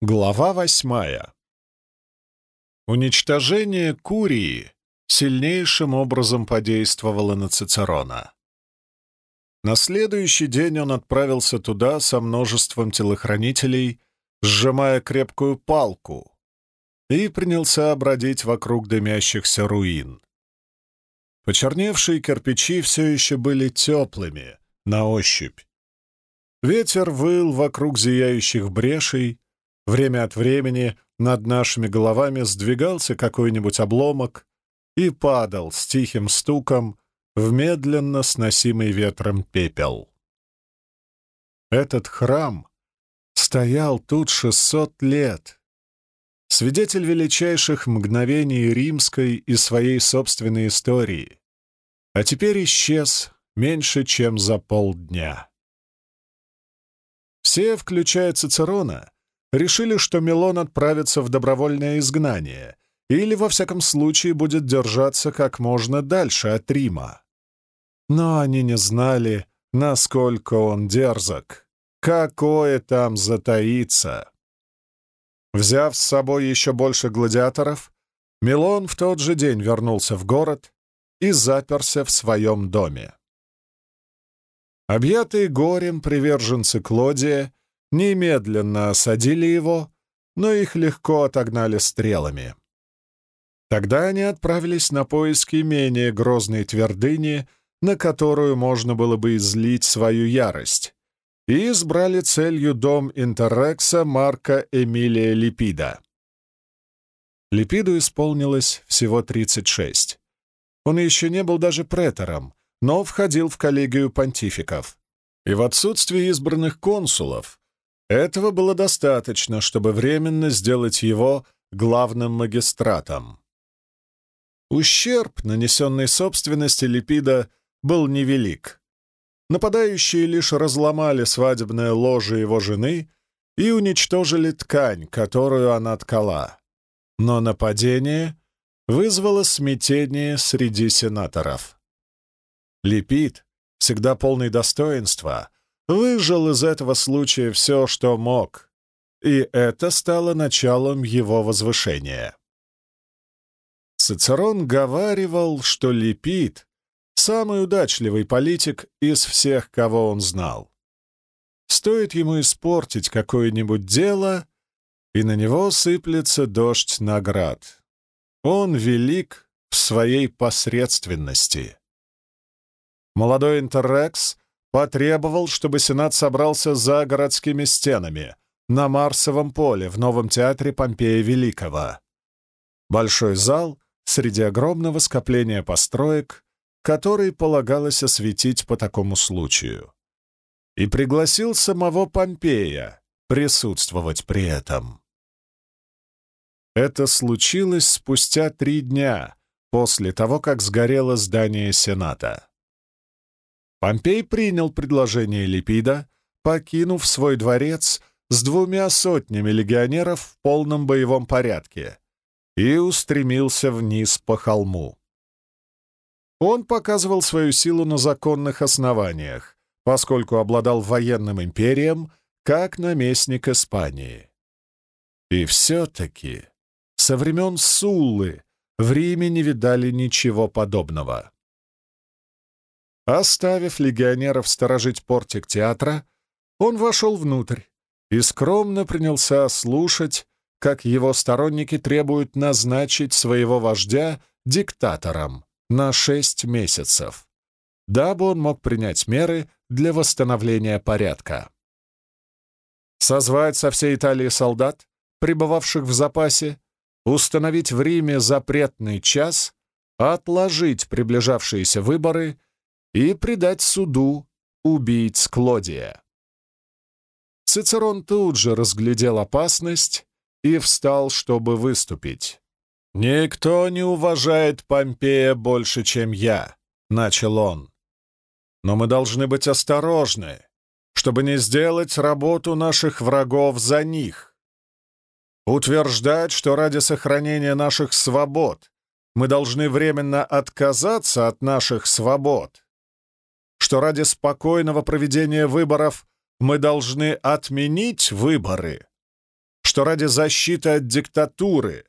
Глава восьмая. Уничтожение Курии сильнейшим образом подействовало на Цицерона. На следующий день он отправился туда со множеством телохранителей, сжимая крепкую палку, и принялся обродить вокруг дымящихся руин. Почерневшие кирпичи все еще были теплыми на ощупь. Ветер выл вокруг зияющих брешей, Время от времени над нашими головами сдвигался какой-нибудь обломок и падал с тихим стуком в медленно сносимый ветром пепел. Этот храм стоял тут шестьсот лет. Свидетель величайших мгновений римской и своей собственной истории, а теперь исчез меньше, чем за полдня. Все, включая Цицерона, решили, что Милон отправится в добровольное изгнание или, во всяком случае, будет держаться как можно дальше от Рима. Но они не знали, насколько он дерзок, какое там затаится. Взяв с собой еще больше гладиаторов, Милон в тот же день вернулся в город и заперся в своем доме. Объятые горем приверженцы Клодия немедленно осадили его, но их легко отогнали стрелами. Тогда они отправились на поиски менее грозной твердыни, на которую можно было бы излить свою ярость, и избрали целью дом Интеррекса Марка Эмилия Липида. Липиду исполнилось всего 36. Он еще не был даже претором, но входил в коллегию понтификов. И в отсутствие избранных консулов этого было достаточно, чтобы временно сделать его главным магистратом. Ущерб, нанесенный собственности Липида, был невелик. Нападающие лишь разломали свадебное ложе его жены и уничтожили ткань, которую она ткала. Но нападение вызвало смятение среди сенаторов. Липид, всегда полный достоинства, выжил из этого случая все, что мог, и это стало началом его возвышения. Цицерон говаривал, что Липид — самый удачливый политик из всех, кого он знал. Стоит ему испортить какое-нибудь дело, и на него сыплется дождь наград. Он велик в своей посредственности. Молодой Интеррекс потребовал, чтобы Сенат собрался за городскими стенами, на Марсовом поле в новом театре Помпея Великого. Большой зал среди огромного скопления построек, который полагалось осветить по такому случаю. И пригласил самого Помпея присутствовать при этом. Это случилось спустя три дня после того, как сгорело здание Сената. Помпей принял предложение Липида, покинув свой дворец с двумя сотнями легионеров в полном боевом порядке и устремился вниз по холму. Он показывал свою силу на законных основаниях, поскольку обладал военным империем как наместник Испании. И все-таки со времен Суллы в Риме не видали ничего подобного. Оставив легионеров сторожить портик театра, он вошел внутрь и скромно принялся слушать, как его сторонники требуют назначить своего вождя диктатором на шесть месяцев, дабы он мог принять меры для восстановления порядка. Созвать со всей Италии солдат, пребывавших в запасе, установить в Риме запретный час, отложить приближавшиеся выборы — и предать суду убийц Клодия. Цицерон тут же разглядел опасность и встал, чтобы выступить. «Никто не уважает Помпея больше, чем я», — начал он. «Но мы должны быть осторожны, чтобы не сделать работу наших врагов за них. Утверждать, что ради сохранения наших свобод мы должны временно отказаться от наших свобод, что ради спокойного проведения выборов мы должны отменить выборы, что ради защиты от диктатуры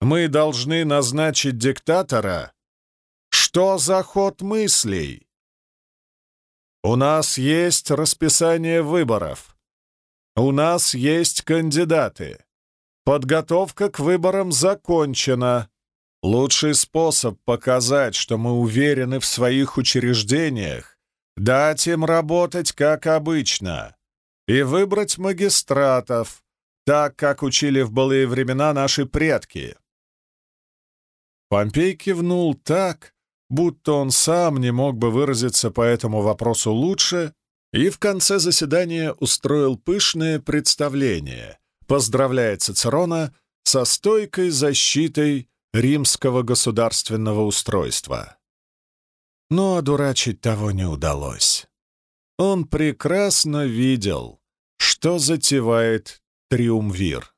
мы должны назначить диктатора, что за ход мыслей? У нас есть расписание выборов. У нас есть кандидаты. Подготовка к выборам закончена. Лучший способ показать, что мы уверены в своих учреждениях, дать им работать как обычно и выбрать магистратов, так, как учили в былые времена наши предки. Помпей кивнул так, будто он сам не мог бы выразиться по этому вопросу лучше, и в конце заседания устроил пышное представление, поздравляя Цицерона со стойкой защитой римского государственного устройства. Но одурачить того не удалось. Он прекрасно видел, что затевает Триумвир.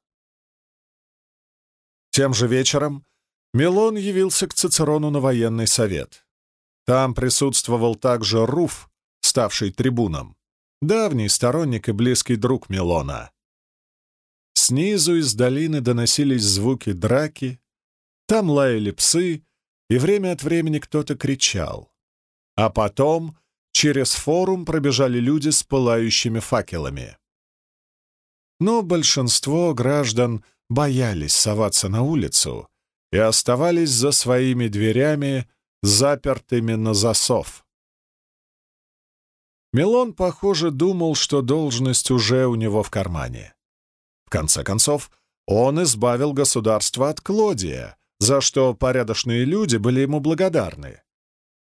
Тем же вечером Милон явился к Цицерону на военный совет. Там присутствовал также Руф, ставший трибуном, давний сторонник и близкий друг Милона. Снизу из долины доносились звуки драки, там лаяли псы, и время от времени кто-то кричал. А потом через форум пробежали люди с пылающими факелами. Но большинство граждан боялись соваться на улицу и оставались за своими дверями, запертыми на засов. Милон, похоже, думал, что должность уже у него в кармане. В конце концов, он избавил государство от Клодия, за что порядочные люди были ему благодарны.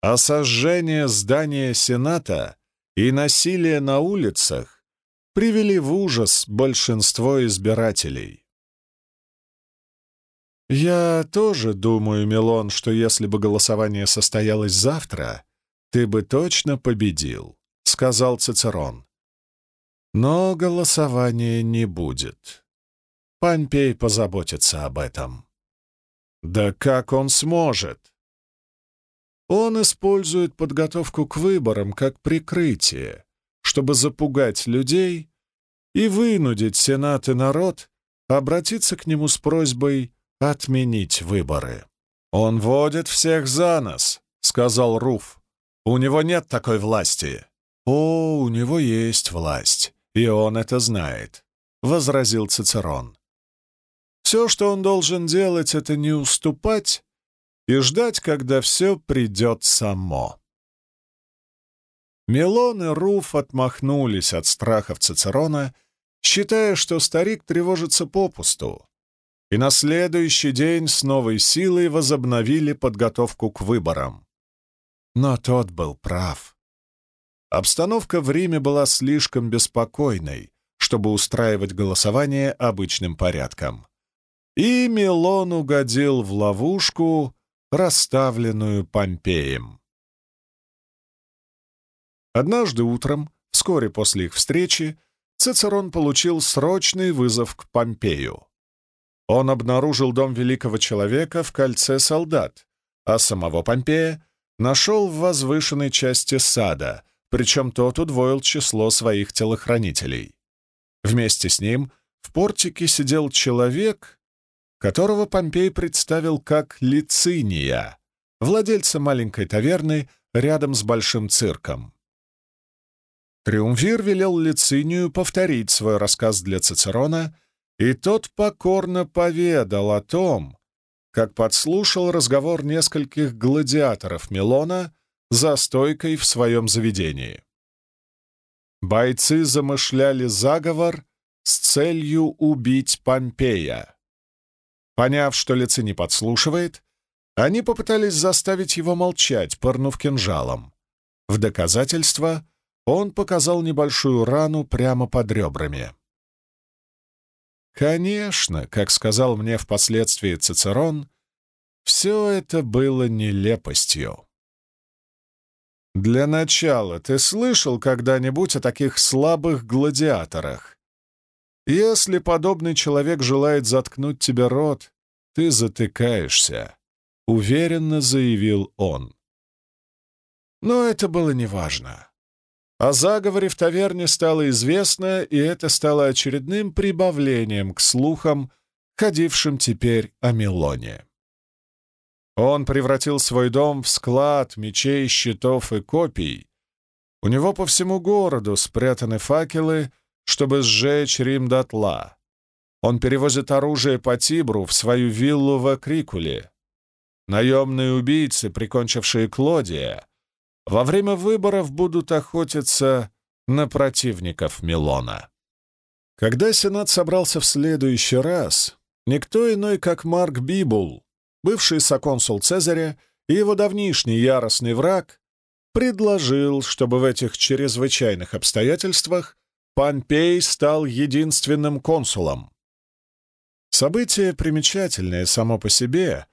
А здания Сената и насилие на улицах привели в ужас большинство избирателей. «Я тоже думаю, Милон, что если бы голосование состоялось завтра, ты бы точно победил», — сказал Цицерон. «Но голосования не будет. Помпей позаботится об этом». «Да как он сможет?» Он использует подготовку к выборам как прикрытие, чтобы запугать людей и вынудить Сенат и народ обратиться к нему с просьбой отменить выборы. «Он водит всех за нос», — сказал Руф. «У него нет такой власти». «О, у него есть власть, и он это знает», — возразил Цицерон. «Все, что он должен делать, — это не уступать и ждать, когда все придет само». Милон и Руф отмахнулись от страхов Цицерона, считая, что старик тревожится попусту, и на следующий день с новой силой возобновили подготовку к выборам. Но тот был прав. Обстановка в Риме была слишком беспокойной, чтобы устраивать голосование обычным порядком. И Милон угодил в ловушку, расставленную Помпеем. Однажды утром, вскоре после их встречи, Цицерон получил срочный вызов к Помпею. Он обнаружил дом великого человека в кольце солдат, а самого Помпея нашел в возвышенной части сада, причем тот удвоил число своих телохранителей. Вместе с ним в портике сидел человек, которого Помпей представил как Лициния, владельца маленькой таверны рядом с большим цирком. Триумвир велел Лицинию повторить свой рассказ для Цицерона и тот покорно поведал о том, как подслушал разговор нескольких гладиаторов Милона за стойкой в своем заведении. Бойцы замышляли заговор с целью убить Помпея. Поняв, что лице не подслушивает, они попытались заставить его молчать, пырнув кинжалом. В доказательство он показал небольшую рану прямо под ребрами. Конечно, как сказал мне впоследствии Цицерон, все это было нелепостью. Для начала, ты слышал когда-нибудь о таких слабых гладиаторах? Если подобный человек желает заткнуть тебе рот, ты затыкаешься, — уверенно заявил он. Но это было неважно. О заговоре в таверне стало известно, и это стало очередным прибавлением к слухам, ходившим теперь о Милоне. Он превратил свой дом в склад мечей, щитов и копий. У него по всему городу спрятаны факелы, чтобы сжечь Рим дотла. Он перевозит оружие по Тибру в свою виллу в Акрикуле. Наемные убийцы, прикончившие Клодия, во время выборов будут охотиться на противников Милона. Когда Сенат собрался в следующий раз, никто иной, как Марк Бибул, бывший соконсул Цезаря и его давнишний яростный враг, предложил, чтобы в этих чрезвычайных обстоятельствах Помпей стал единственным консулом. Событие примечательное само по себе,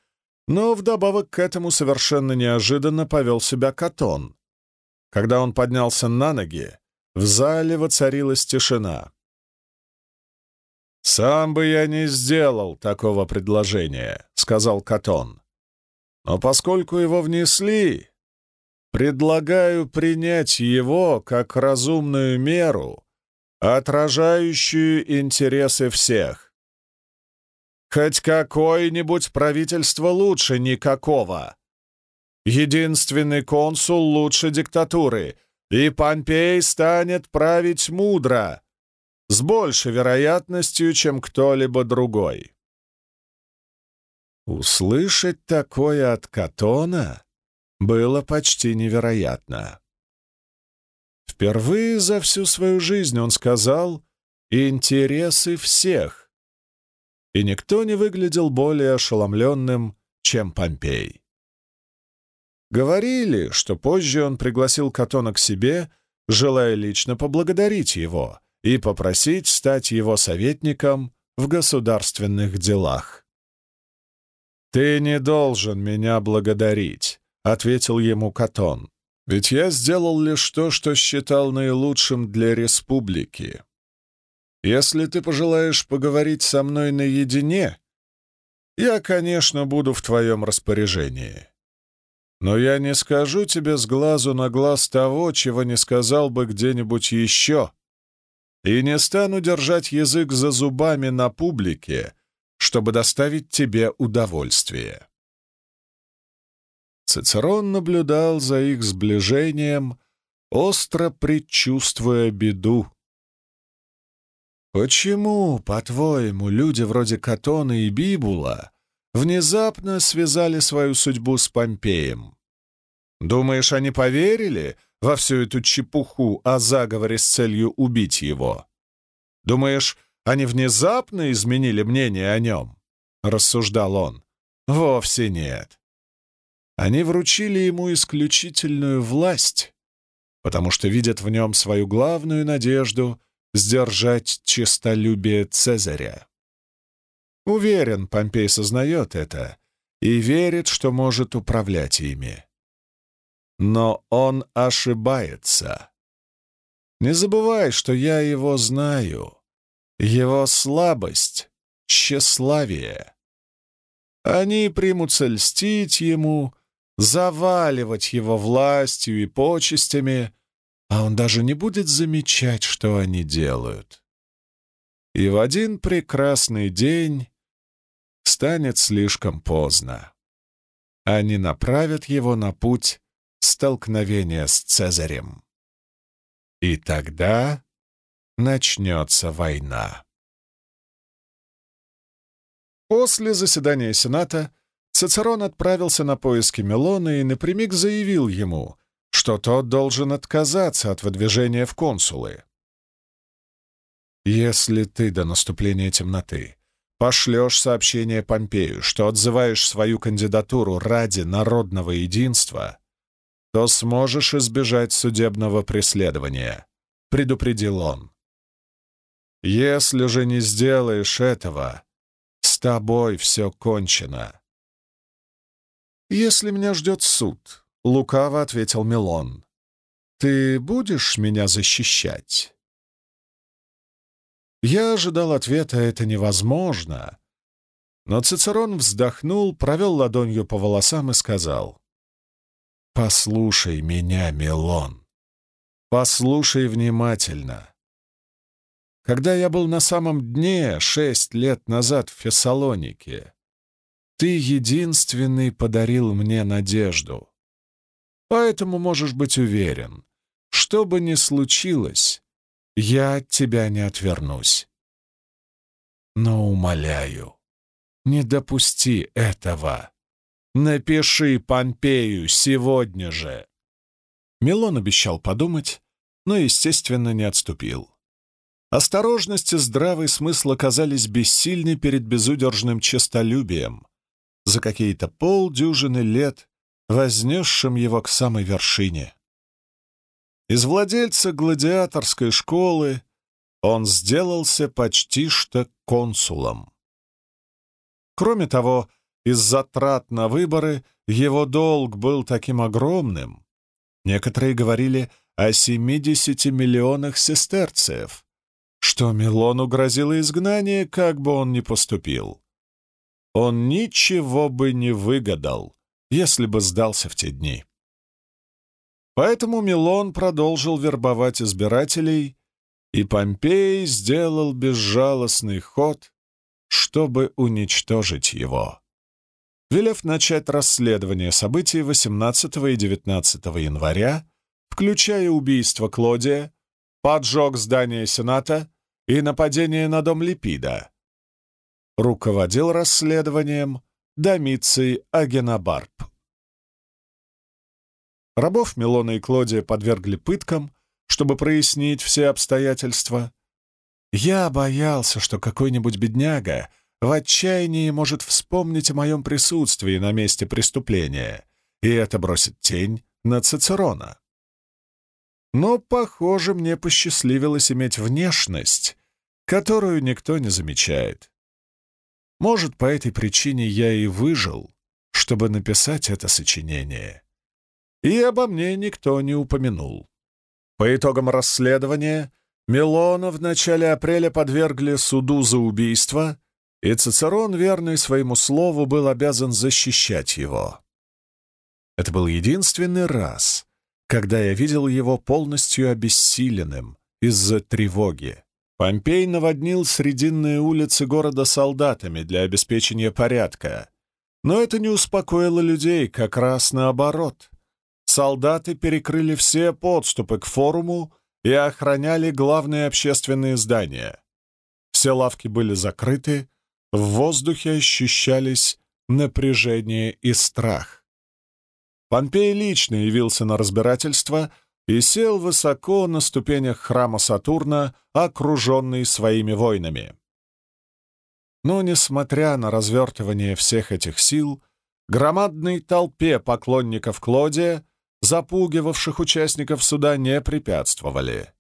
но вдобавок к этому совершенно неожиданно повел себя Катон. Когда он поднялся на ноги, в зале воцарилась тишина. «Сам бы я не сделал такого предложения», — сказал Катон. «Но поскольку его внесли, предлагаю принять его как разумную меру, отражающую интересы всех. Хоть какое-нибудь правительство лучше никакого. Единственный консул лучше диктатуры, и Помпей станет править мудро, с большей вероятностью, чем кто-либо другой. Услышать такое от Катона было почти невероятно. Впервые за всю свою жизнь он сказал «интересы всех», и никто не выглядел более ошеломленным, чем Помпей. Говорили, что позже он пригласил Катона к себе, желая лично поблагодарить его и попросить стать его советником в государственных делах. «Ты не должен меня благодарить», — ответил ему Катон, «ведь я сделал лишь то, что считал наилучшим для республики. Если ты пожелаешь поговорить со мной наедине, я, конечно, буду в твоем распоряжении. Но я не скажу тебе с глазу на глаз того, чего не сказал бы где-нибудь еще, и не стану держать язык за зубами на публике, чтобы доставить тебе удовольствие. Цицерон наблюдал за их сближением, остро предчувствуя беду. Почему, по-твоему, люди вроде Катона и Бибула внезапно связали свою судьбу с Помпеем? Думаешь, они поверили во всю эту чепуху о заговоре с целью убить его? Думаешь, они внезапно изменили мнение о нем? Рассуждал он. Вовсе нет. Они вручили ему исключительную власть, потому что видят в нем свою главную надежду — сдержать честолюбие Цезаря. Уверен, Помпей сознает это и верит, что может управлять ими. Но он ошибается. Не забывай, что я его знаю. Его слабость — тщеславие. Они примутся льстить ему, заваливать его властью и почестями, а он даже не будет замечать, что они делают. И в один прекрасный день станет слишком поздно. Они направят его на путь столкновения с Цезарем. И тогда начнется война. После заседания Сената Цицерон отправился на поиски Мелона и напрямик заявил ему, что тот должен отказаться от выдвижения в консулы. Если ты до наступления темноты пошлешь сообщение Помпею, что отзываешь свою кандидатуру ради народного единства, то сможешь избежать судебного преследования, — предупредил он. Если же не сделаешь этого, с тобой все кончено. Если меня ждет суд, — лукаво ответил Милон. «Ты будешь меня защищать?» Я ожидал ответа «это невозможно», но Цицерон вздохнул, провел ладонью по волосам и сказал, «Послушай меня, Милон. Послушай внимательно. Когда я был на самом дне шесть лет назад в Фессалонике, ты единственный подарил мне надежду. Поэтому можешь быть уверен, что бы ни случилось, я от тебя не отвернусь. Но умоляю, не допусти этого. Напиши Помпею сегодня же. Милон обещал подумать, но, естественно, не отступил. Осторожность и здравый смысл оказались бессильны перед безудержным честолюбием, за какие-то полдюжины лет вознесшим его к самой вершине. Из владельца гладиаторской школы он сделался почти что консулом. Кроме того, из затрат на выборы его долг был таким огромным. Некоторые говорили о 70 миллионах сестерцев, что Милону грозило изгнание, как бы он ни поступил. Он ничего бы не выгадал, если бы сдался в те дни. Поэтому Милон продолжил вербовать избирателей, и Помпей сделал безжалостный ход, чтобы уничтожить его. Велев начать расследование событий 18 и 19 января, включая убийство Клодия, поджог здания Сената и нападение на дом Липида. Руководил расследованием Домиций Агенобарб. Рабов Милона и Клодия подвергли пыткам, чтобы прояснить все обстоятельства. Я боялся, что какой-нибудь бедняга в отчаянии может вспомнить о моем присутствии на месте преступления, и это бросит тень на Цицерона. Но, похоже, мне посчастливилось иметь внешность, которую никто не замечает. Может, по этой причине я и выжил, чтобы написать это сочинение и обо мне никто не упомянул. По итогам расследования Милона в начале апреля подвергли суду за убийство, и Цицерон, верный своему слову, был обязан защищать его. Это был единственный раз, когда я видел его полностью обессиленным из-за тревоги. Помпей наводнил срединные улицы города солдатами для обеспечения порядка, но это не успокоило людей, как раз наоборот солдаты перекрыли все подступы к форуму и охраняли главные общественные здания. Все лавки были закрыты, в воздухе ощущались напряжение и страх. Помпей лично явился на разбирательство и сел высоко на ступенях храма Сатурна, окруженный своими воинами. Но, несмотря на развертывание всех этих сил, громадной толпе поклонников Клодия запугивавших участников суда, не препятствовали.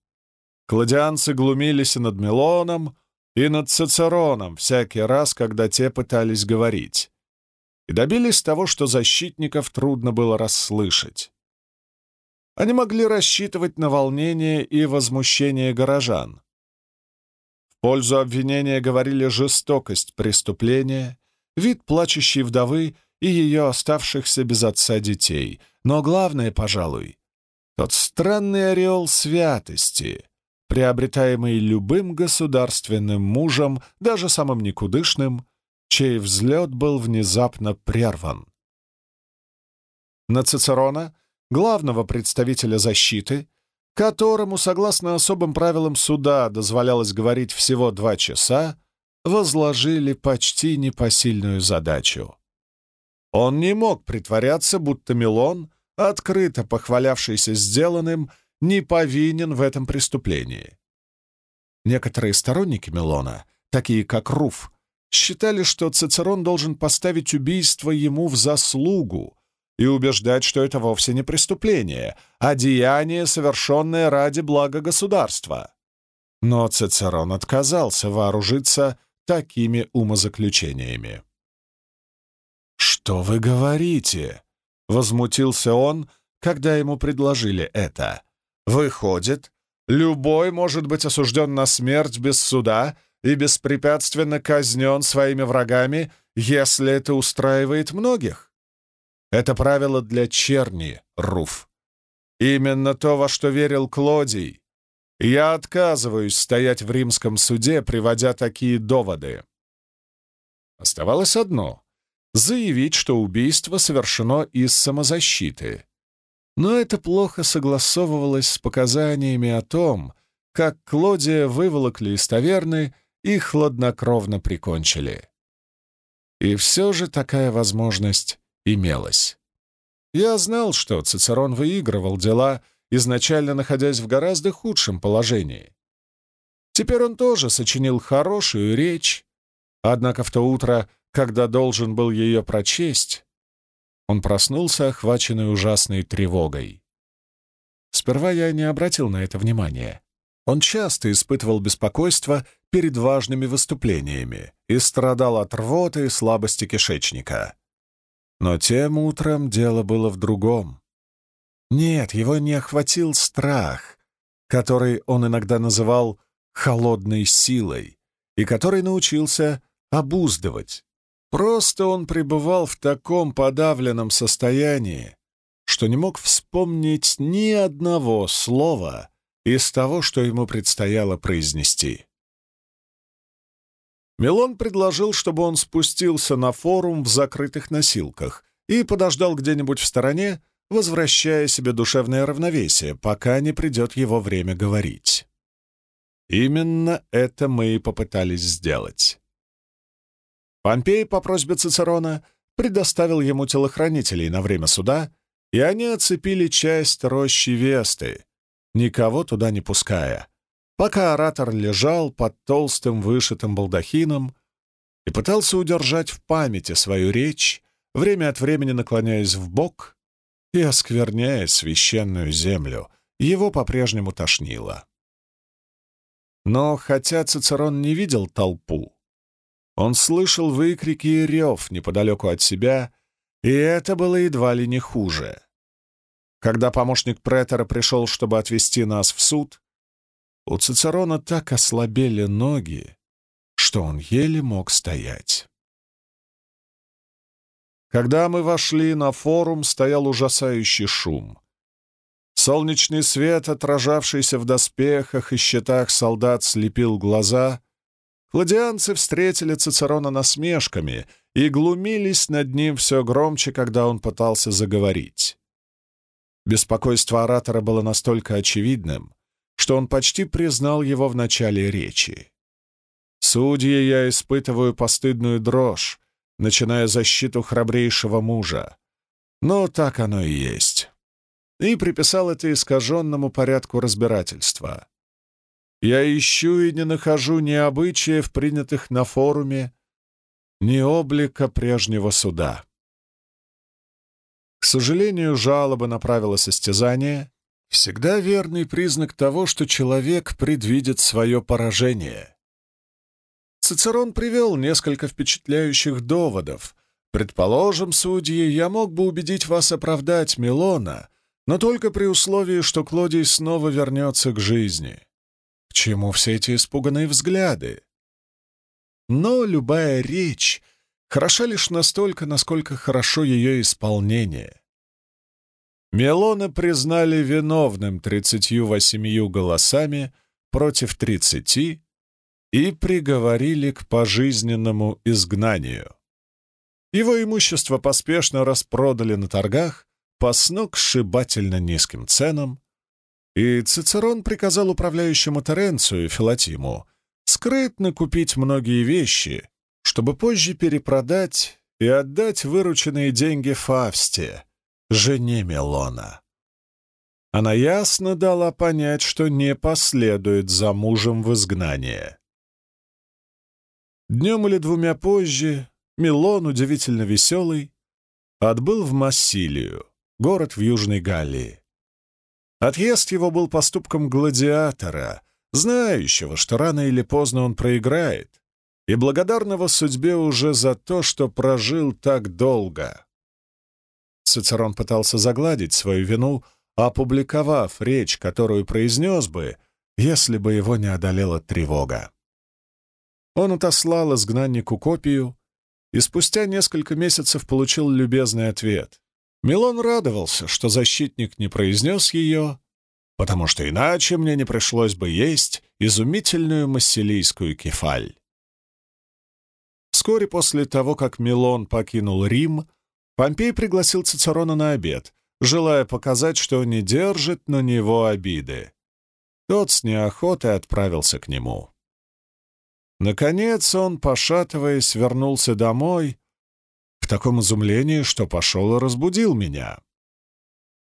Кладианцы глумились и над Милоном, и над Цицероном всякий раз, когда те пытались говорить, и добились того, что защитников трудно было расслышать. Они могли рассчитывать на волнение и возмущение горожан. В пользу обвинения говорили жестокость преступления, вид плачущей вдовы и ее оставшихся без отца детей, но главное, пожалуй, тот странный ореол святости, приобретаемый любым государственным мужем, даже самым никудышным, чей взлет был внезапно прерван. На Цицерона, главного представителя защиты, которому, согласно особым правилам суда, дозволялось говорить всего два часа, возложили почти непосильную задачу. Он не мог притворяться, будто Милон, открыто похвалявшийся сделанным, не повинен в этом преступлении. Некоторые сторонники Милона, такие как Руф, считали, что Цицерон должен поставить убийство ему в заслугу и убеждать, что это вовсе не преступление, а деяние, совершенное ради блага государства. Но Цицерон отказался вооружиться такими умозаключениями. «Что вы говорите?» — возмутился он, когда ему предложили это. «Выходит, любой может быть осужден на смерть без суда и беспрепятственно казнен своими врагами, если это устраивает многих? Это правило для черни, Руф. Именно то, во что верил Клодий. Я отказываюсь стоять в римском суде, приводя такие доводы. Оставалось одно — заявить, что убийство совершено из самозащиты. Но это плохо согласовывалось с показаниями о том, как Клодия выволокли из таверны и хладнокровно прикончили. И все же такая возможность имелась. Я знал, что Цицерон выигрывал дела, изначально находясь в гораздо худшем положении. Теперь он тоже сочинил хорошую речь, однако в то утро, когда должен был ее прочесть, он проснулся, охваченный ужасной тревогой. Сперва я не обратил на это внимания. Он часто испытывал беспокойство перед важными выступлениями и страдал от рвоты и слабости кишечника. Но тем утром дело было в другом. Нет, его не охватил страх, который он иногда называл «холодной силой», и который научился обуздывать. Просто он пребывал в таком подавленном состоянии, что не мог вспомнить ни одного слова из того, что ему предстояло произнести. Милон предложил, чтобы он спустился на форум в закрытых носилках и подождал где-нибудь в стороне, возвращая себе душевное равновесие, пока не придет его время говорить. Именно это мы и попытались сделать. Помпей по просьбе Цицерона предоставил ему телохранителей на время суда, и они оцепили часть рощи Весты, никого туда не пуская, пока оратор лежал под толстым вышитым балдахином и пытался удержать в памяти свою речь, время от времени наклоняясь в бок и оскверняя священную землю. Его по-прежнему тошнило. Но хотя Цицерон не видел толпу, он слышал выкрики и рев неподалеку от себя, и это было едва ли не хуже. Когда помощник претора пришел, чтобы отвезти нас в суд, у Цицерона так ослабели ноги, что он еле мог стоять. Когда мы вошли на форум, стоял ужасающий шум. Солнечный свет, отражавшийся в доспехах и щитах солдат, слепил глаза. Хладианцы встретили Цицерона насмешками и глумились над ним все громче, когда он пытался заговорить. Беспокойство оратора было настолько очевидным, что он почти признал его в начале речи. «Судьи, я испытываю постыдную дрожь, начиная защиту храбрейшего мужа. Но так оно и есть». И приписал это искаженному порядку разбирательства. «Я ищу и не нахожу ни обычаев, принятых на форуме, ни облика прежнего суда». К сожалению, жалоба на правила состязания всегда верный признак того, что человек предвидит свое поражение. Цицерон привел несколько впечатляющих доводов. Предположим, судьи, я мог бы убедить вас оправдать Милона, но только при условии, что Клодий снова вернется к жизни. К чему все эти испуганные взгляды? Но любая речь хороша лишь настолько, насколько хорошо ее исполнение. Мелона признали виновным тридцатью восемью голосами против тридцати и приговорили к пожизненному изгнанию. Его имущество поспешно распродали на торгах по сногсшибательно низким ценам, и Цицерон приказал управляющему Теренцию Филатиму скрытно купить многие вещи, чтобы позже перепродать и отдать вырученные деньги Фавсте, жене Мелона. Она ясно дала понять, что не последует за мужем в изгнание. Днем или двумя позже Милон, удивительно веселый, отбыл в Массилию, город в Южной Галлии. Отъезд его был поступком гладиатора, знающего, что рано или поздно он проиграет, и благодарного судьбе уже за то, что прожил так долго. Цицерон пытался загладить свою вину, опубликовав речь, которую произнес бы, если бы его не одолела тревога. Он отослал изгнаннику копию и спустя несколько месяцев получил любезный ответ. Милон радовался, что защитник не произнес ее, потому что иначе мне не пришлось бы есть изумительную массилийскую кефаль. Вскоре после того, как Милон покинул Рим, Помпей пригласил Цицерона на обед, желая показать, что не держит на него обиды. Тот с неохотой отправился к нему. Наконец он, пошатываясь, вернулся домой в таком изумлении, что пошел и разбудил меня.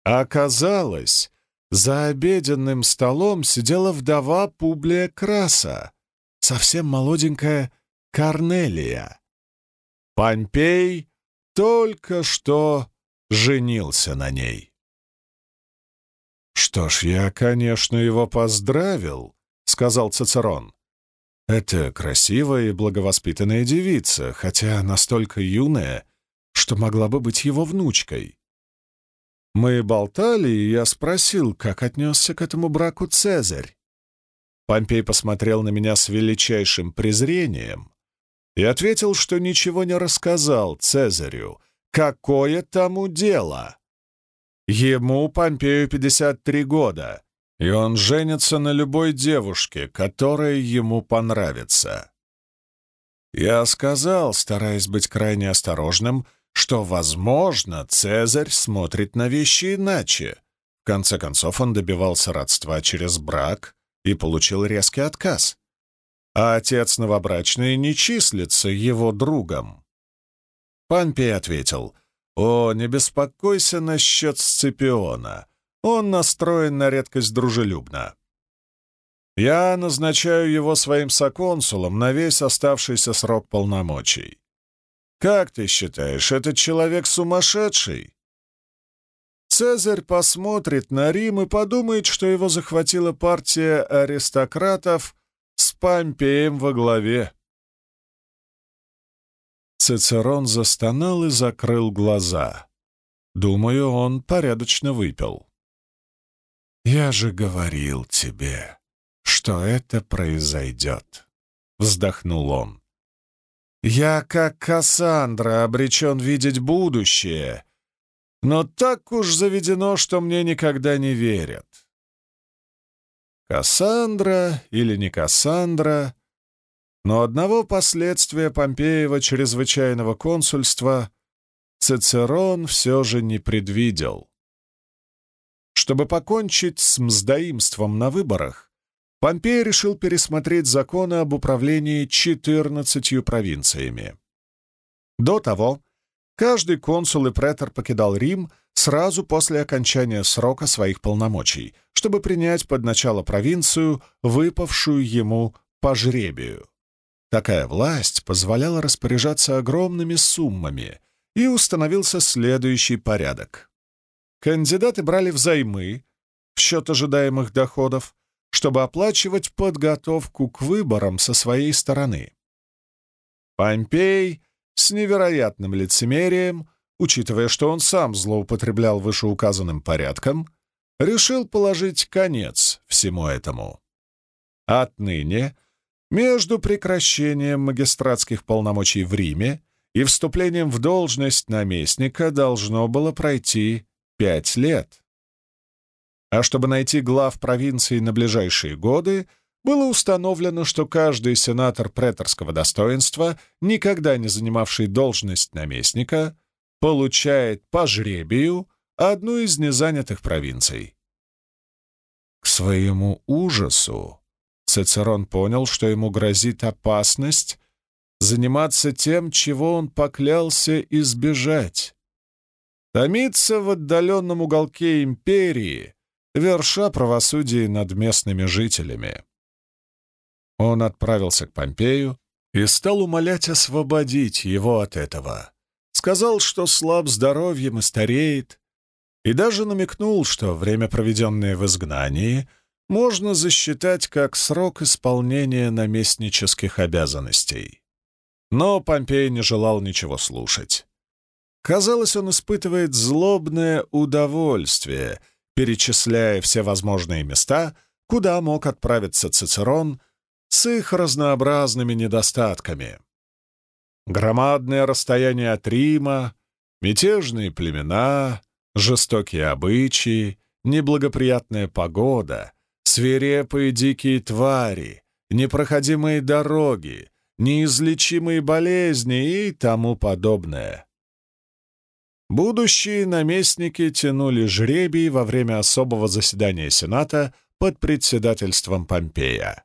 Оказалось, за обеденным столом сидела вдова Публия Краса, совсем молоденькая Корнелия. Помпей только что женился на ней. «Что ж, я, конечно, его поздравил», — сказал Цицерон. «Это красивая и благовоспитанная девица, хотя настолько юная, что могла бы быть его внучкой». Мы болтали, и я спросил, как отнесся к этому браку Цезарь. Помпей посмотрел на меня с величайшим презрением и ответил, что ничего не рассказал Цезарю, какое тому дело. Ему, Помпею, 53 года, и он женится на любой девушке, которая ему понравится. Я сказал, стараясь быть крайне осторожным, что, возможно, Цезарь смотрит на вещи иначе. В конце концов, он добивался родства через брак и получил резкий отказ. А отец новобрачный не числится его другом. Помпей ответил, «О, не беспокойся насчет Сципиона. Он настроен на редкость дружелюбно. Я назначаю его своим соконсулом на весь оставшийся срок полномочий. Как ты считаешь, этот человек сумасшедший? Цезарь посмотрит на Рим и подумает, что его захватила партия аристократов Помпеем во главе. Цицерон застонал и закрыл глаза. Думаю, он порядочно выпил. «Я же говорил тебе, что это произойдет», — вздохнул он. Я, как Кассандра, обречен видеть будущее, но так уж заведено, что мне никогда не верят. Кассандра или не Кассандра, но одного последствия Помпеева чрезвычайного консульства Цицерон все же не предвидел. Чтобы покончить с мздоимством на выборах, Помпей решил пересмотреть законы об управлении 14 провинциями. До того каждый консул и претор покидал Рим сразу после окончания срока своих полномочий, чтобы принять под начало провинцию, выпавшую ему по жребию. Такая власть позволяла распоряжаться огромными суммами, и установился следующий порядок. Кандидаты брали взаймы в счет ожидаемых доходов, чтобы оплачивать подготовку к выборам со своей стороны. Помпей с невероятным лицемерием, учитывая, что он сам злоупотреблял вышеуказанным порядком, решил положить конец всему этому. Отныне, между прекращением магистратских полномочий в Риме и вступлением в должность наместника должно было пройти пять лет. А чтобы найти глав провинции на ближайшие годы, было установлено, что каждый сенатор преторского достоинства, никогда не занимавший должность наместника, получает по жребию одну из незанятых провинций. К своему ужасу Цицерон понял, что ему грозит опасность заниматься тем, чего он поклялся избежать. Томиться в отдаленном уголке империи — верша правосудие над местными жителями. Он отправился к Помпею и стал умолять освободить его от этого. Сказал, что слаб здоровьем и стареет, и даже намекнул, что время, проведенное в изгнании, можно засчитать как срок исполнения наместнических обязанностей. Но Помпей не желал ничего слушать. Казалось, он испытывает злобное удовольствие, перечисляя все возможные места, куда мог отправиться Цицерон с их разнообразными недостатками. Громадное расстояние от Рима, Мятежные племена, жестокие обычаи, неблагоприятная погода, свирепые дикие твари, непроходимые дороги, неизлечимые болезни и тому подобное. Будущие наместники тянули жребий во время особого заседания Сената под председательством Помпея.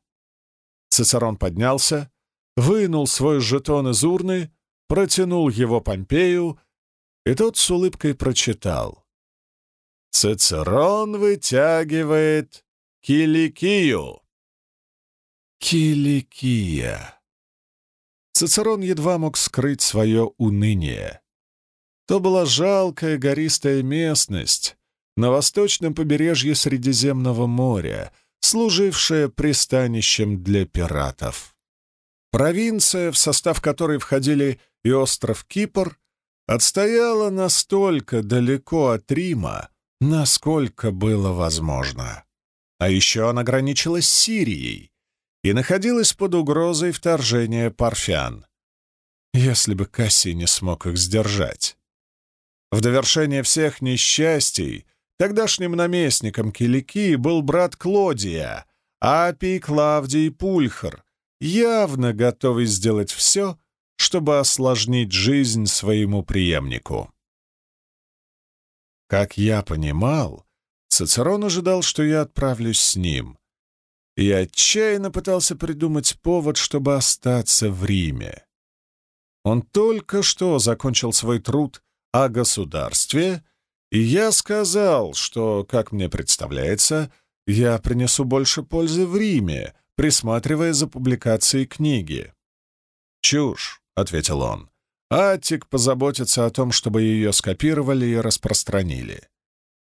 Цицерон поднялся, вынул свой жетон из урны, протянул его Помпею, и тот с улыбкой прочитал. «Цицерон вытягивает Киликию». Киликия. Цицерон едва мог скрыть свое уныние. То была жалкая гористая местность на восточном побережье Средиземного моря, служившая пристанищем для пиратов. Провинция, в состав которой входили и остров Кипр, отстояла настолько далеко от Рима, насколько было возможно. А еще она граничила с Сирией и находилась под угрозой вторжения парфян. Если бы Кассий не смог их сдержать. В довершение всех несчастий тогдашним наместником Киликии был брат Клодия, Апий Клавдий Пульхар, явно готовый сделать все, чтобы осложнить жизнь своему преемнику. Как я понимал, Цицерон ожидал, что я отправлюсь с ним, и отчаянно пытался придумать повод, чтобы остаться в Риме. Он только что закончил свой труд о государстве, и я сказал, что, как мне представляется, я принесу больше пользы в Риме, присматривая за публикацией книги. «Чушь», — ответил он. «Аттик позаботится о том, чтобы ее скопировали и распространили».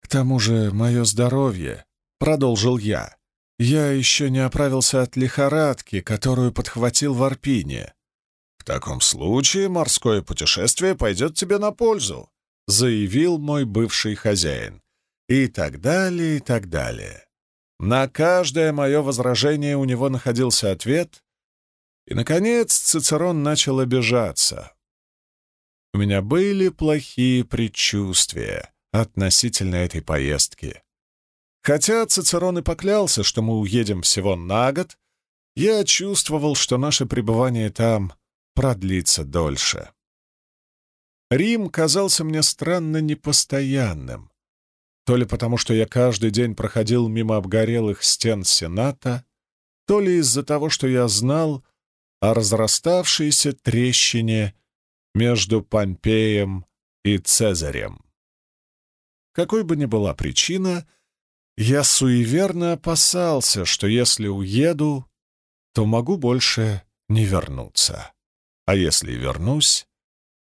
«К тому же мое здоровье», — продолжил я. «Я еще не оправился от лихорадки, которую подхватил в Арпине. «В таком случае морское путешествие пойдет тебе на пользу», — заявил мой бывший хозяин. И так далее, и так далее. На каждое мое возражение у него находился ответ, и, наконец, Цицерон начал обижаться. У меня были плохие предчувствия относительно этой поездки. Хотя Цицерон и поклялся, что мы уедем всего на год, я чувствовал, что наше пребывание там продлится дольше. Рим казался мне странно непостоянным. То ли потому, что я каждый день проходил мимо обгорелых стен Сената, то ли из-за того, что я знал о разраставшейся трещине между Помпеем и Цезарем. Какой бы ни была причина, я суеверно опасался, что если уеду, то могу больше не вернуться. А если вернусь,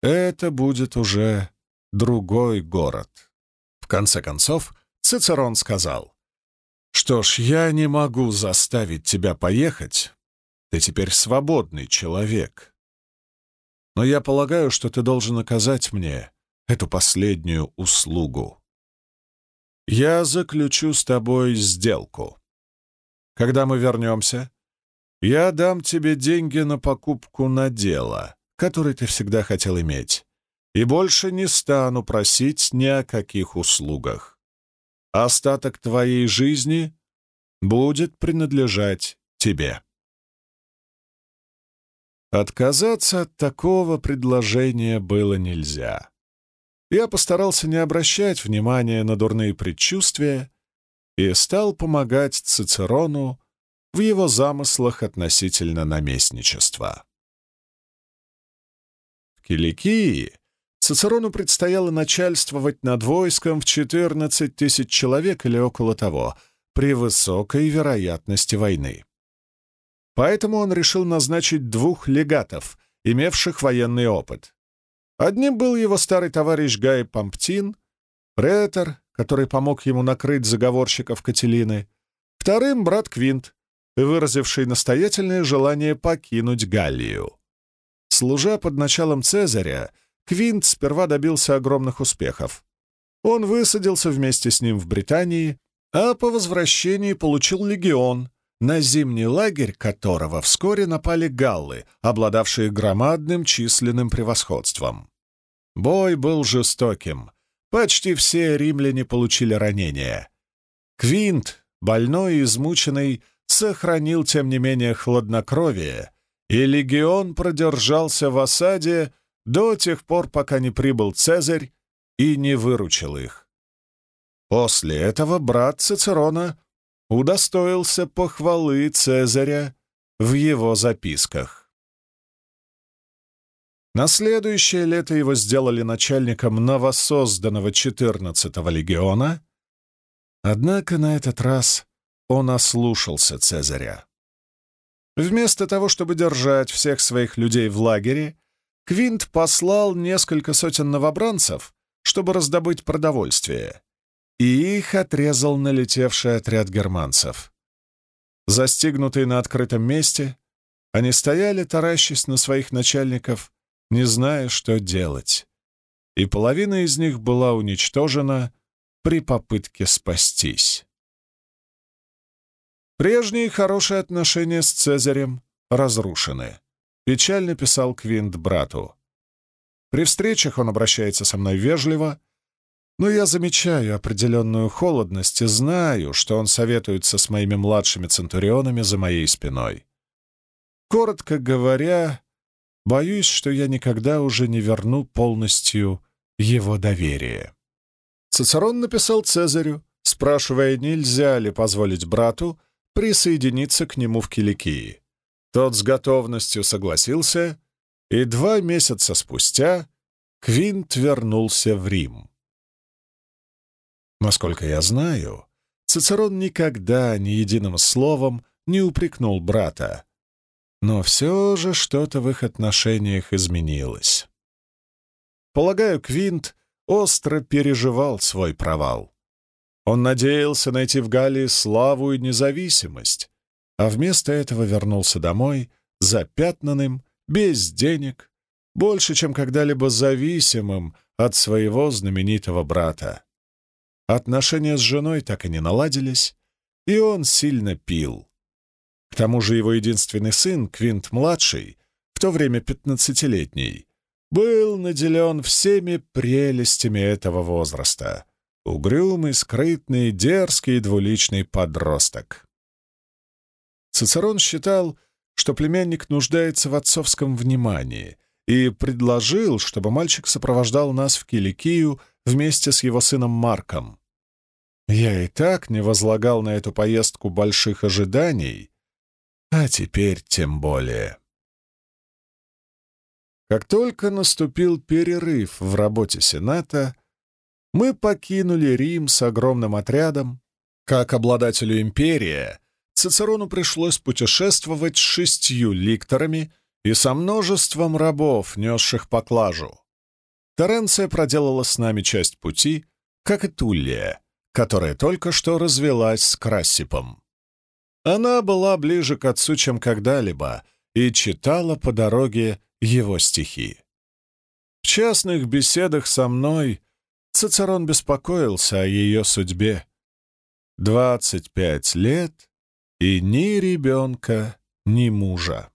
это будет уже другой город. Конце концов, Цицерон сказал, «Что ж, я не могу заставить тебя поехать. Ты теперь свободный человек. Но я полагаю, что ты должен оказать мне эту последнюю услугу. Я заключу с тобой сделку. Когда мы вернемся, я дам тебе деньги на покупку на дело, которое ты всегда хотел иметь, и больше не стану просить ни о каких услугах. Остаток твоей жизни будет принадлежать тебе. Отказаться от такого предложения было нельзя. Я постарался не обращать внимания на дурные предчувствия и стал помогать Цицерону в его замыслах относительно наместничества. В Киликии Цицерону предстояло начальствовать над войском в 14 тысяч человек или около того, при высокой вероятности войны. Поэтому он решил назначить двух легатов, имевших военный опыт. Одним был его старый товарищ Гай Памптин, претор, который помог ему накрыть заговорщиков Кателины, вторым — брат Квинт, выразивший настоятельное желание покинуть Галлию. Служа под началом Цезаря, Квинт сперва добился огромных успехов. Он высадился вместе с ним в Британии, а по возвращении получил легион, на зимний лагерь которого вскоре напали галлы, обладавшие громадным численным превосходством. Бой был жестоким. Почти все римляне получили ранения. Квинт, больной и измученный, сохранил, тем не менее, хладнокровие, и легион продержался в осаде до тех пор, пока не прибыл Цезарь и не выручил их. После этого брат Цицерона удостоился похвалы Цезаря в его записках. На следующее лето его сделали начальником новосозданного 14-го легиона, однако на этот раз он ослушался Цезаря. Вместо того, чтобы держать всех своих людей в лагере, Квинт послал несколько сотен новобранцев, чтобы раздобыть продовольствие, и их отрезал налетевший отряд германцев. Застигнутые на открытом месте, они стояли, таращась на своих начальников, не зная, что делать, и половина из них была уничтожена при попытке спастись. Прежние хорошие отношения с Цезарем разрушены. Печально писал Квинт брату. При встречах он обращается со мной вежливо, но я замечаю определенную холодность и знаю, что он советуется с моими младшими центурионами за моей спиной. Коротко говоря, боюсь, что я никогда уже не верну полностью его доверие. Цицерон написал Цезарю, спрашивая, нельзя ли позволить брату присоединиться к нему в Киликии. Тот с готовностью согласился, и два месяца спустя Квинт вернулся в Рим. Насколько я знаю, Цицерон никогда ни единым словом не упрекнул брата, но все же что-то в их отношениях изменилось. Полагаю, Квинт остро переживал свой провал. Он надеялся найти в Галлии славу и независимость, а вместо этого вернулся домой запятнанным, без денег, больше, чем когда-либо зависимым от своего знаменитого брата. Отношения с женой так и не наладились, и он сильно пил. К тому же его единственный сын, Квинт-младший, в то время пятнадцатилетний, был наделен всеми прелестями этого возраста — Угрюмый, скрытный, дерзкий двуличный подросток. Цицерон считал, что племянник нуждается в отцовском внимании, и предложил, чтобы мальчик сопровождал нас в Киликию вместе с его сыном Марком. Я и так не возлагал на эту поездку больших ожиданий, а теперь тем более. Как только наступил перерыв в работе Сената, мы покинули Рим с огромным отрядом. Как обладателю империи, Цицерону пришлось путешествовать с шестью ликторами и со множеством рабов, несших поклажу. Теренция проделала с нами часть пути, как и Туллия, которая только что развелась с Красипом. Она была ближе к отцу, чем когда-либо, и читала по дороге его стихи. В частных беседах со мной Цицерон беспокоился о ее судьбе. Двадцать пять лет и ни ребенка, ни мужа.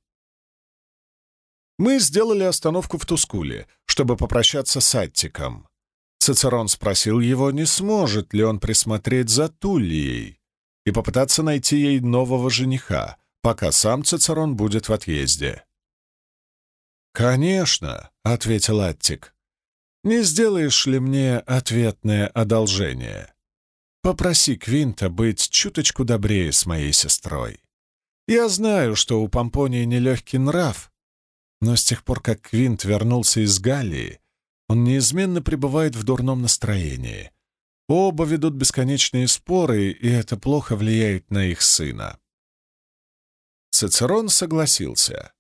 Мы сделали остановку в Тускуле, чтобы попрощаться с Аттиком. Цицерон спросил его, не сможет ли он присмотреть за Туллией и попытаться найти ей нового жениха, пока сам Цицерон будет в отъезде. «Конечно», — ответил Аттик не сделаешь ли мне ответное одолжение? Попроси Квинта быть чуточку добрее с моей сестрой. Я знаю, что у Помпонии нелегкий нрав, но с тех пор, как Квинт вернулся из Галлии, он неизменно пребывает в дурном настроении. Оба ведут бесконечные споры, и это плохо влияет на их сына. Цицерон согласился.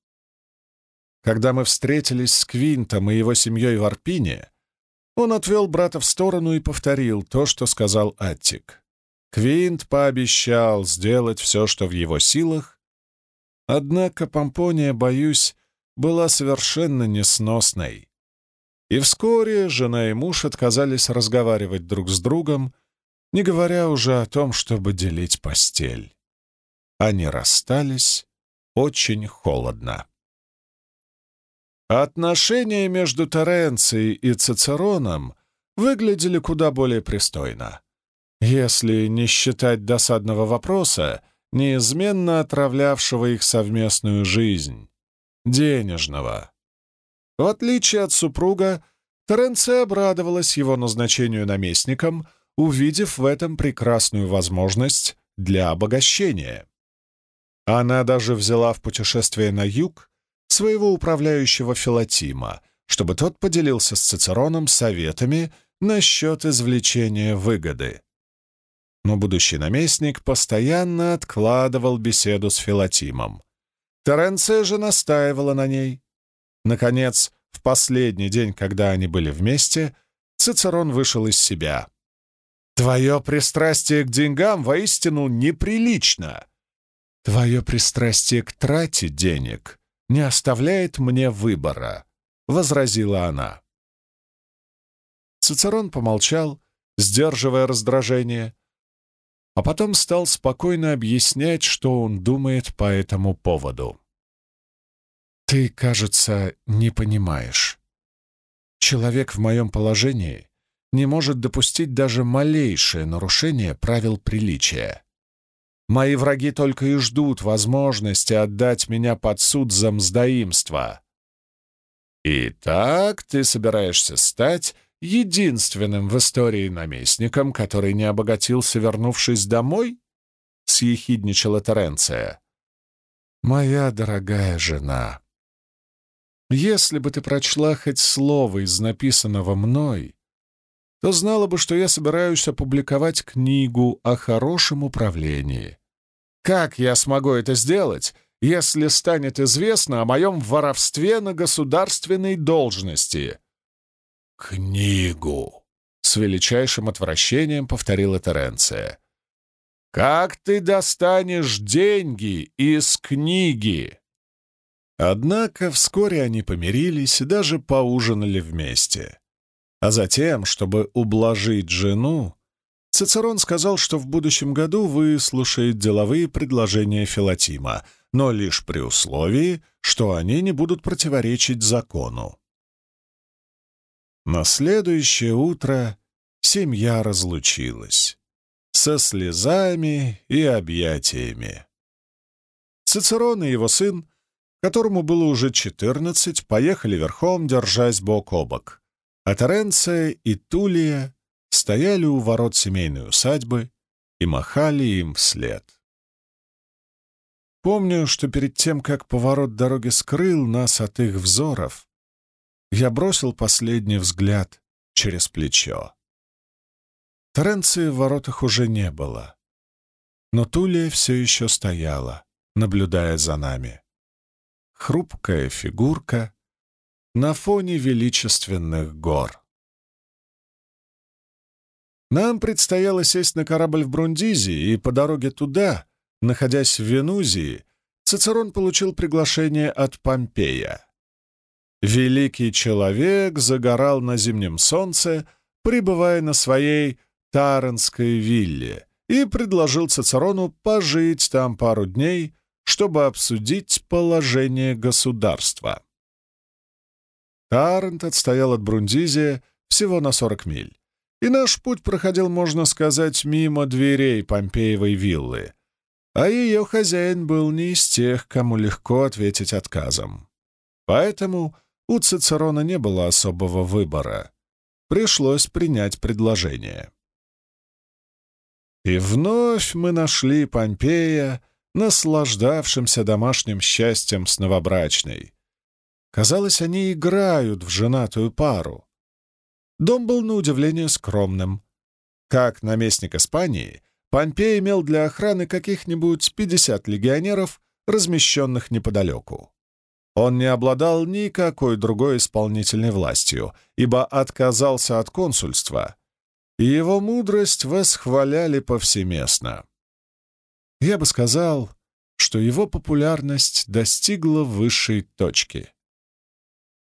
Когда мы встретились с Квинтом и его семьей в Арпине, он отвел брата в сторону и повторил то, что сказал Аттик. Квинт пообещал сделать все, что в его силах, однако Помпония, боюсь, была совершенно несносной. И вскоре жена и муж отказались разговаривать друг с другом, не говоря уже о том, чтобы делить постель. Они расстались очень холодно. Отношения между Теренцией и Цицероном выглядели куда более пристойно. Если не считать досадного вопроса, неизменно отравлявшего их совместную жизнь — денежного. В отличие от супруга, Теренция обрадовалась его назначению наместником, увидев в этом прекрасную возможность для обогащения. Она даже взяла в путешествие на юг своего управляющего Филатима, чтобы тот поделился с Цицероном советами насчет извлечения выгоды. Но будущий наместник постоянно откладывал беседу с Филатимом. Теренция же настаивала на ней. Наконец, в последний день, когда они были вместе, Цицерон вышел из себя. «Твое пристрастие к деньгам воистину неприлично. Твое пристрастие к трате денег не оставляет мне выбора», — возразила она. Цицерон помолчал, сдерживая раздражение, а потом стал спокойно объяснять, что он думает по этому поводу. «Ты, кажется, не понимаешь. Человек в моем положении не может допустить даже малейшее нарушение правил приличия. Мои враги только и ждут возможности отдать меня под суд за мздоимство. Итак, ты собираешься стать единственным в истории наместником, который не обогатился, вернувшись домой?» — съехидничала Теренция. «Моя дорогая жена, если бы ты прочла хоть слово из написанного мной, то знала бы, что я собираюсь опубликовать книгу о хорошем управлении. Как я смогу это сделать, если станет известно о моем воровстве на государственной должности?» «Книгу!» — с величайшим отвращением повторила Теренция. «Как ты достанешь деньги из книги?» Однако вскоре они помирились и даже поужинали вместе. А затем, чтобы ублажить жену, Цицерон сказал, что в будущем году выслушает деловые предложения Филатима, но лишь при условии, что они не будут противоречить закону. На следующее утро семья разлучилась. Со слезами и объятиями. Цицерон и его сын, которому было уже четырнадцать, поехали верхом, держась бок о бок, а Теренция и Тулия стояли у ворот семейной усадьбы и махали им вслед. Помню, что перед тем, как поворот дороги скрыл нас от их взоров, я бросил последний взгляд через плечо. Теренции в воротах уже не было, но Тулия все еще стояла, наблюдая за нами. Хрупкая фигурка на фоне величественных гор. Нам предстояло сесть на корабль в Брундизи, и по дороге туда, находясь в Венузии, Цицерон получил приглашение от Помпея. Великий человек загорал на зимнем солнце, пребывая на своей Таренской вилле, и предложил Цицерону пожить там пару дней, чтобы обсудить положение государства. Тарент отстоял от Брундизия всего на 40 миль, и наш путь проходил, можно сказать, мимо дверей Помпеевой виллы, а ее хозяин был не из тех, кому легко ответить отказом. Поэтому у Цицерона не было особого выбора. Пришлось принять предложение. И вновь мы нашли Помпея, наслаждавшимся домашним счастьем с новобрачной. Казалось, они играют в женатую пару. Дом был на удивление скромным. Как наместник Испании, Помпей имел для охраны каких-нибудь 50 легионеров, размещенных неподалеку. Он не обладал никакой другой исполнительной властью, ибо отказался от консульства, и его мудрость восхваляли повсеместно. Я бы сказал, что его популярность достигла высшей точки.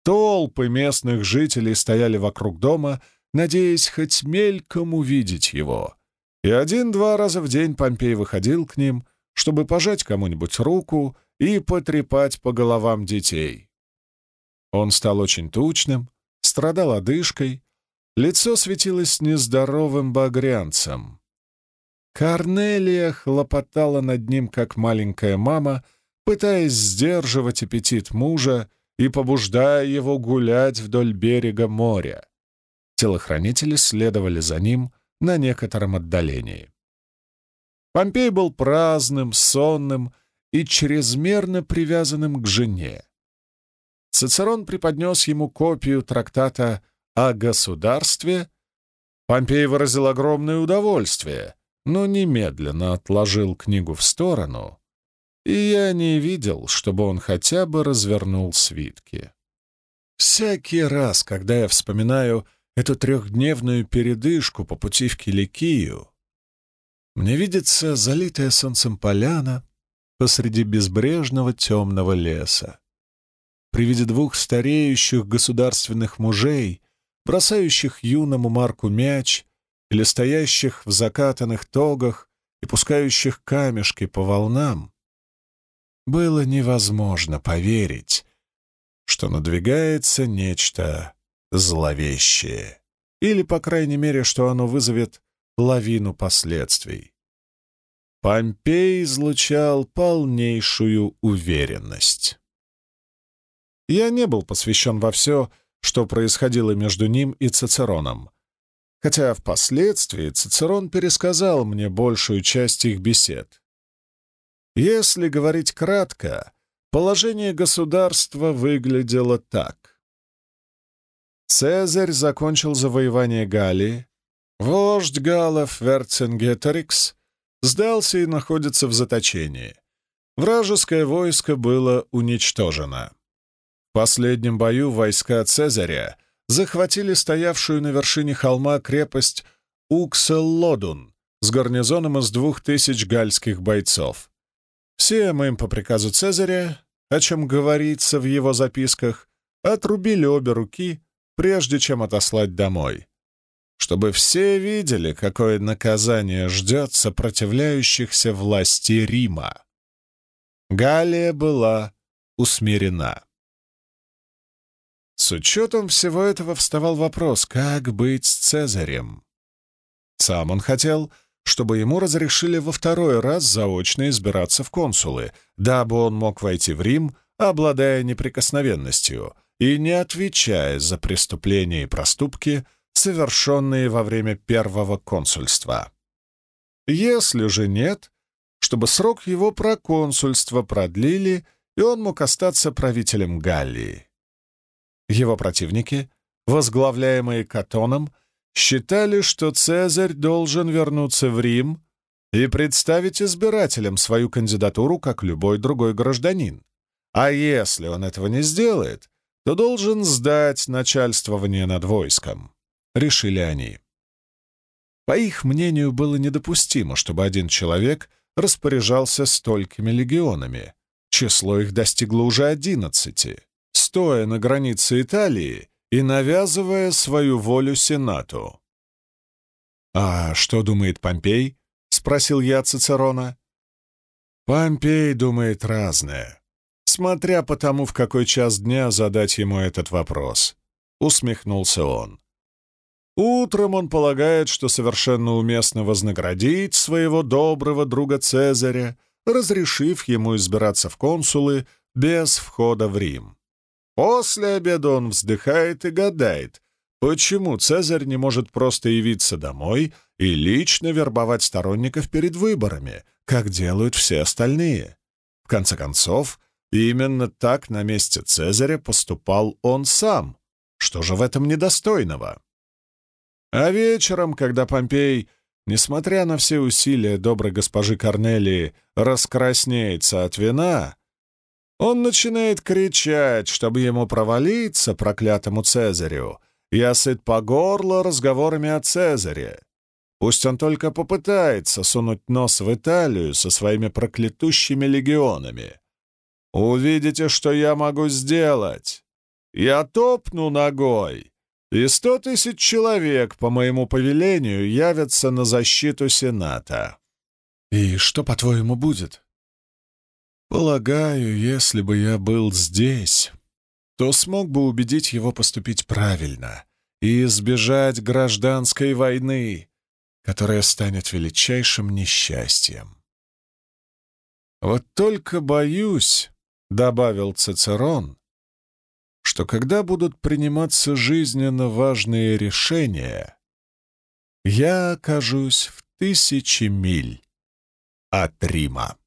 Толпы местных жителей стояли вокруг дома, надеясь хоть мельком увидеть его, и один-два раза в день Помпей выходил к ним, чтобы пожать кому-нибудь руку и потрепать по головам детей. Он стал очень тучным, страдал одышкой, лицо светилось нездоровым багрянцем. Корнелия хлопотала над ним, как маленькая мама, пытаясь сдерживать аппетит мужа и побуждая его гулять вдоль берега моря. Телохранители следовали за ним на некотором отдалении. Помпей был праздным, сонным и чрезмерно привязанным к жене. Цицерон преподнес ему копию трактата о государстве. Помпей выразил огромное удовольствие, но немедленно отложил книгу в сторону, и я не видел, чтобы он хотя бы развернул свитки. Всякий раз, когда я вспоминаю эту трехдневную передышку по пути в Киликию, мне видится залитая солнцем поляна посреди безбрежного темного леса при виде двух стареющих государственных мужей, бросающих юному Марку мяч или стоящих в закатанных тогах и пускающих камешки по волнам, было невозможно поверить, что надвигается нечто зловещее, или, по крайней мере, что оно вызовет лавину последствий. Помпей излучал полнейшую уверенность. Я не был посвящен во все, что происходило между ним и Цицероном, хотя впоследствии Цицерон пересказал мне большую часть их бесед. Если говорить кратко, положение государства выглядело так. Цезарь закончил завоевание Галлии, вождь галлов Верцингеторикс сдался и находится в заточении. Вражеское войско было уничтожено. В последнем бою войска Цезаря захватили стоявшую на вершине холма крепость Укселлодун с гарнизоном из двух тысяч гальских бойцов. Всем им по приказу Цезаря, о чем говорится в его записках, отрубили обе руки, прежде чем отослать домой. Чтобы все видели, какое наказание ждет сопротивляющихся власти Рима. Галия была усмирена. С учетом всего этого вставал вопрос, как быть с Цезарем. Сам он хотел, чтобы ему разрешили во второй раз заочно избираться в консулы, дабы он мог войти в Рим, обладая неприкосновенностью и не отвечая за преступления и проступки, совершенные во время первого консульства. Если же нет, чтобы срок его проконсульства продлили, и он мог остаться правителем Галлии. Его противники, возглавляемые Катоном, считали, что Цезарь должен вернуться в Рим и представить избирателям свою кандидатуру, как любой другой гражданин. А если он этого не сделает, то должен сдать начальствование над войском, решили они. По их мнению, было недопустимо, чтобы один человек распоряжался столькими легионами. Число их достигло уже одиннадцати стоя на границе Италии и навязывая свою волю Сенату. «А что думает Помпей?» — спросил я Цицерона. «Помпей думает разное, смотря по тому, в какой час дня задать ему этот вопрос», — усмехнулся он. Утром он полагает, что совершенно уместно вознаградить своего доброго друга Цезаря, разрешив ему избираться в консулы без входа в Рим. После обеда он вздыхает и гадает, почему Цезарь не может просто явиться домой и лично вербовать сторонников перед выборами, как делают все остальные. В конце концов, именно так на месте Цезаря поступал он сам. Что же в этом недостойного? А вечером, когда Помпей, несмотря на все усилия доброй госпожи Корнелии, раскраснеется от вина, он начинает кричать, чтобы ему провалиться, проклятому Цезарю. Я сыт по горло разговорами о Цезаре. Пусть он только попытается сунуть нос в Италию со своими проклятущими легионами. Увидите, что я могу сделать. Я топну ногой, и сто тысяч человек по моему повелению явятся на защиту Сената. И что, по-твоему, будет? Полагаю, если бы я был здесь, то смог бы убедить его поступить правильно и избежать гражданской войны, которая станет величайшим несчастьем. «Вот только боюсь», — добавил Цицерон, «что когда будут приниматься жизненно важные решения, я окажусь в тысячи миль от Рима».